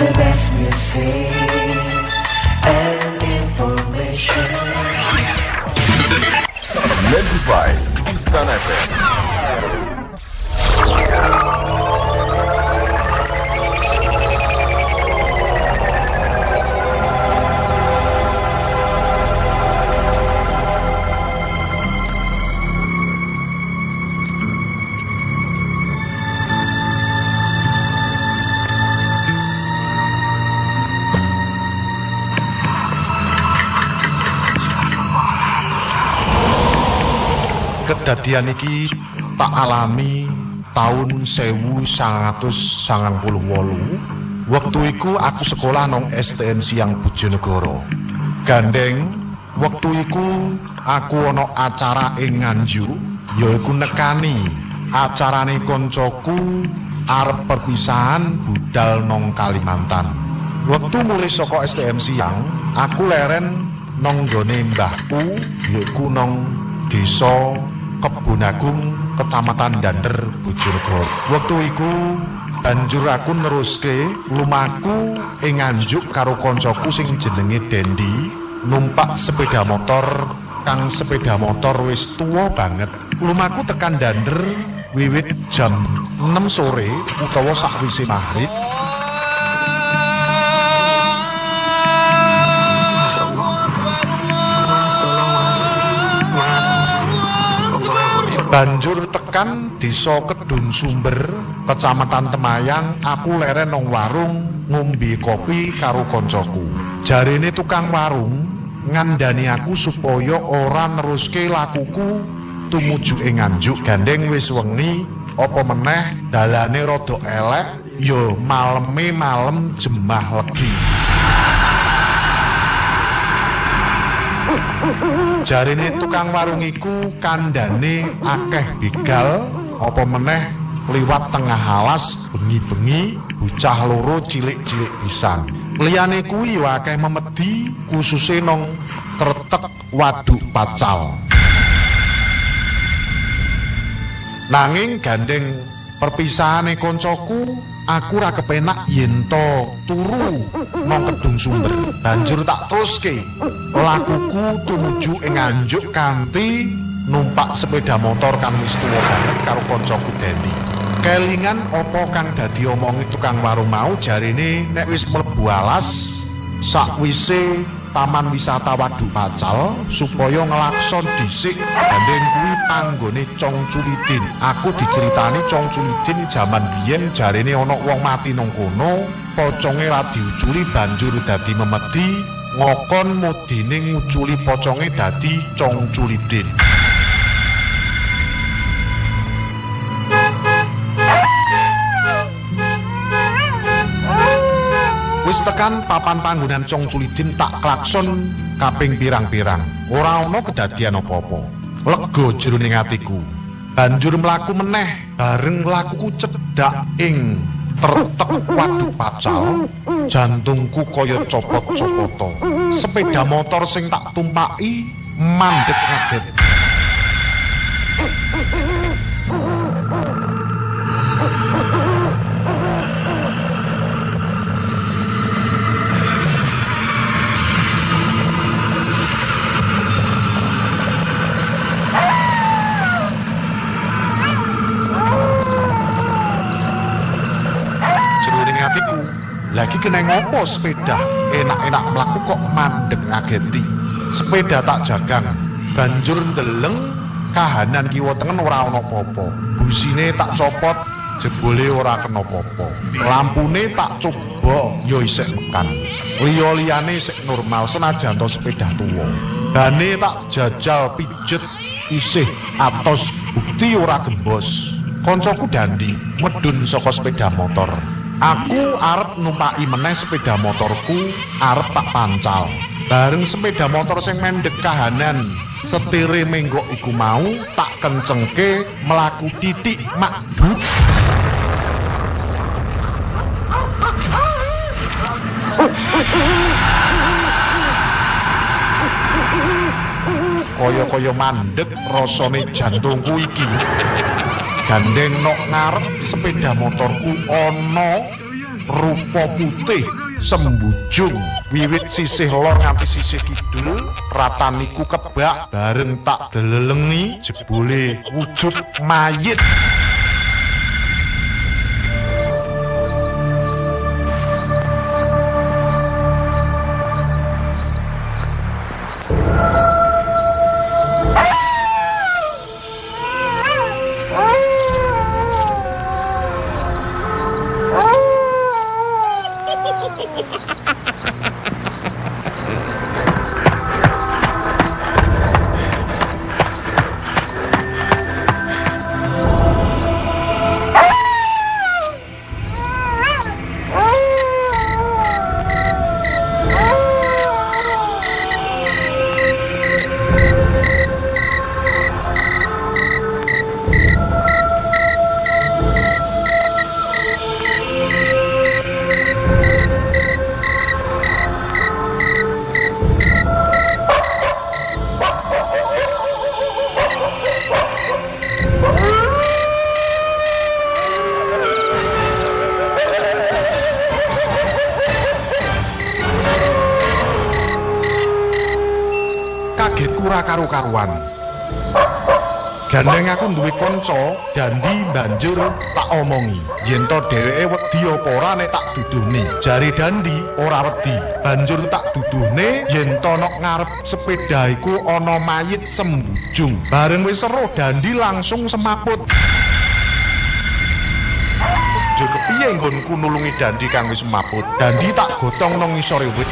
The best music and information. Identify Istana FM. Kedadian iki tak alami tahun 1998. Waktu iku aku sekolah nang STN Siang Bojonegoro. Gandeng, waktu iku aku ana acara ing Nganjuk, yaiku nekani acarane koncoku arep perpisahan budal nang Kalimantan. Waktu mulai saka STM Siang, aku leren nang gone mbahku yaiku nang desa Kebun Kecamatan Dander, Bojonegoro. Waktu iku banjur aku neruske lumaku ing Nganjuk karo koncoku sing jenenge Dendi numpak sepeda motor kang sepeda motor wis tuwa banget. Lumaku tekan Dander wiwit jam 6 sore utawa sakwise maghrib Banjur tekan desa Kedung Sumber, Kecamatan Temayang, aku leren nang warung ngombe kopi karo koncoku. Jarine tukang warung ngandani aku supaya ora neruske lakuku tumuju ing Nganjuk. Gandeng wis wengi, apa meneh dalane rada elek, ya maleme malem jemah legi. Jarine tukang warung iku kandhane akeh begal apa meneh liwat tengah alas bengi-bengi bocah loro cilik-cilik pisan. Liyane kuwi akeh memedi kususe nang kretek waduk pacal. Nanging gandeng perpisahane koncoku, aku ra kepenak yen turu nang kedung sumber. Banjur tak teruske lakuku tumuju ing Nganjuk kanthi numpak sepeda motor kang wis tuwa banget karo koncoku Dendi. Kelingan apa kang dadi omongi tukang warung mau jarine nek wis mlebu alas sakwise Taman Wisata Waduk Pacal supaya ngelakson dhisik gandeng kuwi panggone Cong Culidin. Aku diceritani Cong Culidin jaman biyen jarine ana wong mati nang kono, poconge ra diuculi banjur dadi memedi, ngokon mudine nguculi poconge dadi Cong Culidin. Wis tekan papan panggonan Cong Culidin tak klakson kaping pirang-pirang. Ora ana kedadian apa-apa. Lega jroning atiku. Banjur mlaku meneh bareng lakuku cedhak ing tertek waduk pacal. Jantungku kaya copot-copoto. Sepeda motor sing tak tumpaki mandek kaget. Kena ngopo sepeda? Enak-enak mlaku kok mandek ngageti sepeda tak jagang banjur ndeleng kahanan kiwa tengen ora ana apa-apa. Busine tak copot jebule ora kena apa-apa. Lampune tak coba ya isih mekan. Liya-liyane isih normal senajan to sepeda tuwa. Bane tak jajal pijet isih atos bukti ora gembos. Koncoku Dandi medun saka sepeda motor. Aku arep numpaki meneh sepeda motorku arep tak pancal. Bareng sepeda motor sing mendek kahanan setire menggok iku mau tak kencengke melaku titik makdut. Kaya-kaya mandek rasane jantungku iki. Gandeng nok ngarep sepeda motorku ana rupa putih sembujung wiwit sisih lor nganti sisih kidul rataniku kebak bareng tak delelengi jebule wujud mayit karo-karuan. Gandeng aku duwe kanca, Dandi banjur tak omongi, yen to dheweke wedi apa ora nek tak duduhne. Jare Dandi ora wedi, banjur tak duduhne yen to nok ngarep sepeda iku ana mayit sembujung. Bareng wis seru Dandi langsung semaput. Jur kepiye nggonku nulungi Dandi kang wis semaput? Dandi tak gotong nang ngisore wit.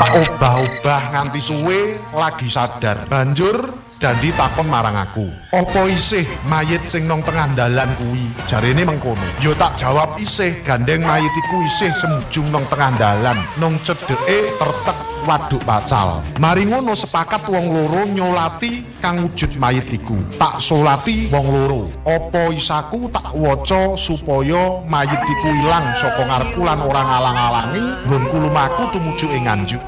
Tak obah-obah nganti suwe lagi sadar. Banjur Dandi takon marang aku. Apa isih mayit sing nang tengah dalan kuwi? Jarene mengkono. Yo tak jawab isih gandeng mayit iku isih semujung nang tengah dalan nang cedeke tertek waduk pacal mari ngono sepakat wong loro nyolati kang wujud mayit iku. Tak solati wong loro. Apa isaku tak waca supaya mayit iku ilang saka ngarepku lan ora ngalang-alangi? Nggonku lumaku tumuju ing nganjuk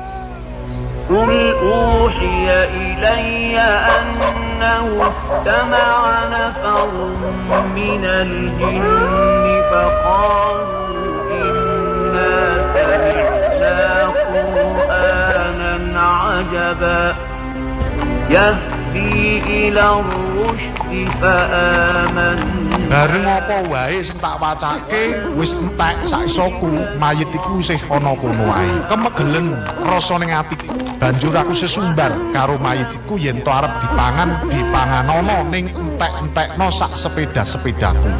قل أوحي إلي أنه استمع نفر من الجن فقالوا إنا سمعنا قرآنا عجبا. يهدي إلى الرشد فآمن Bareng apa wae sing tak wacake wis entek saisoku mayit iku isih ana kono wae. Kemegelen rasa ning atiku banjur aku sesumbar karo mayit iku yen to arep dipangan dipangan ning entek-entekno sak sepeda-sepedaku.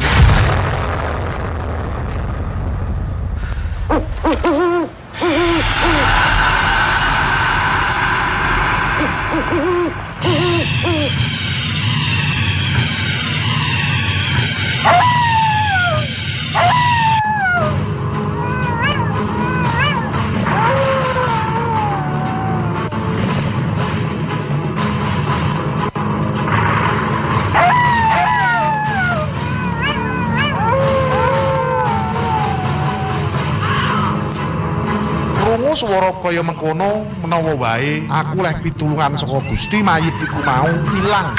Swara kaya mengkono menawa wae aku leh pitulungan saka Gusti mayit iku mau ilang.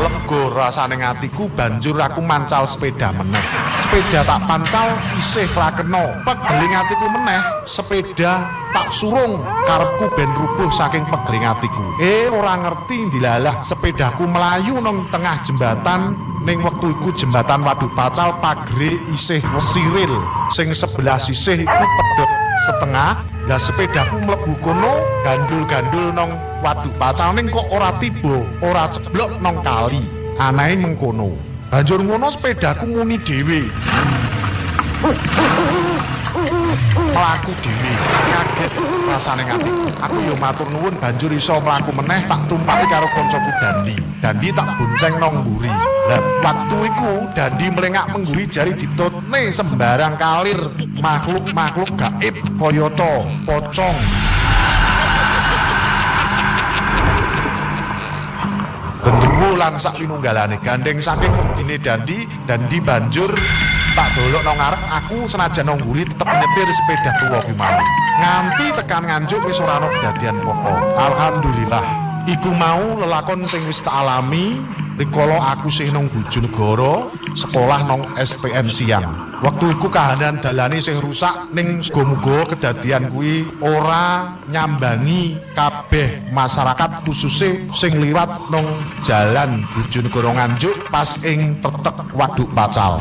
Lega rasane ngatiku banjur aku mancal sepeda meneh. Sepeda tak pancal isih ra kena. Pegeling atiku meneh, sepeda tak surung karepku ben rubuh saking pegeling atiku. Eh ora ngerti ndilalah sepedaku melayu nang tengah jembatan ning wektu iku jembatan Waduk Pacal pagre isih siril sing sebelah sisih iku pedhot setengah lah sepedaku mlebu kono gandul-gandul nang Waduk Pacal ning kok ora tiba ora ceblok nang kali anahe mengkono banjur ngono sepedaku muni dhewe. Mlaku dhewe. Kaget. Rasane ngati aku yo matur nuwun banjur iso mlaku meneh tak tumpaki karo kancaku Dandi. Dandi tak bonceng nang mburi. Lah waktu iku Dandi melengak mengguri jari ditutne sembarang kalir. Makhluk-makhluk gaib kayata pocong Gendruwo lan sak pinunggalane gandeng saking wedine Dandi Dandi banjur tak dolok nang ngarep aku senajan nang mburi tetep nyetir sepeda tuwa kuwi mau. Nganti tekan nganjuk wis ora ono kedadian apa. Alhamdulillah. Iku mau lelakon sing wis tak alami rikala aku sing nang Bojonegoro sekolah nang SPN siang. Waktu iku kahanan dalane sing rusak ning muga-muga kedadian kuwi ora nyambangi kabeh masyarakat khususnya sing liwat nang jalan Bojonegoro Nganjuk pas ing tetek Waduk Pacal.